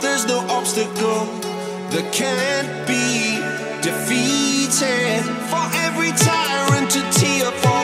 there's no obstacle that can't be defeated. For every tyrant to tear for.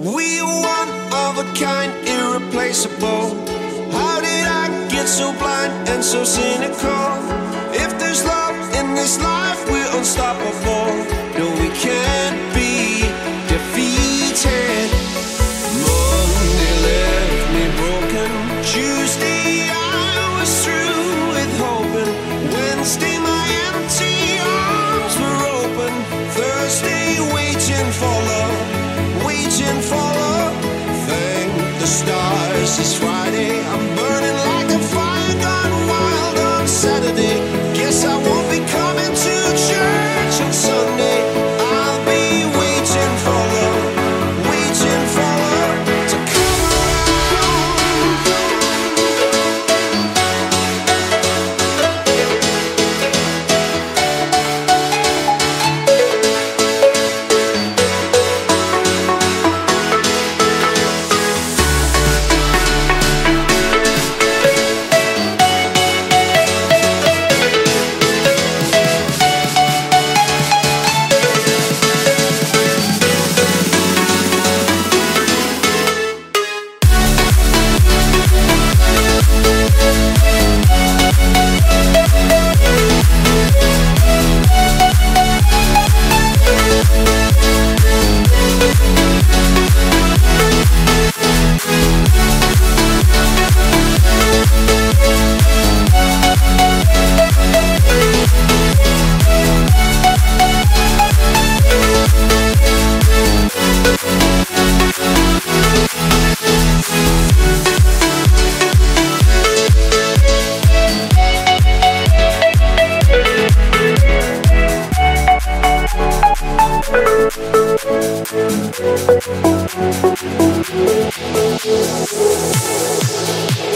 We are one of a kind, irreplaceable. How did I get so blind and so cynical? If there's love in this life, we're unstoppable. No, we can't be defeated. Monday left me broken. Tuesday. This is Friday. I'm Thank you.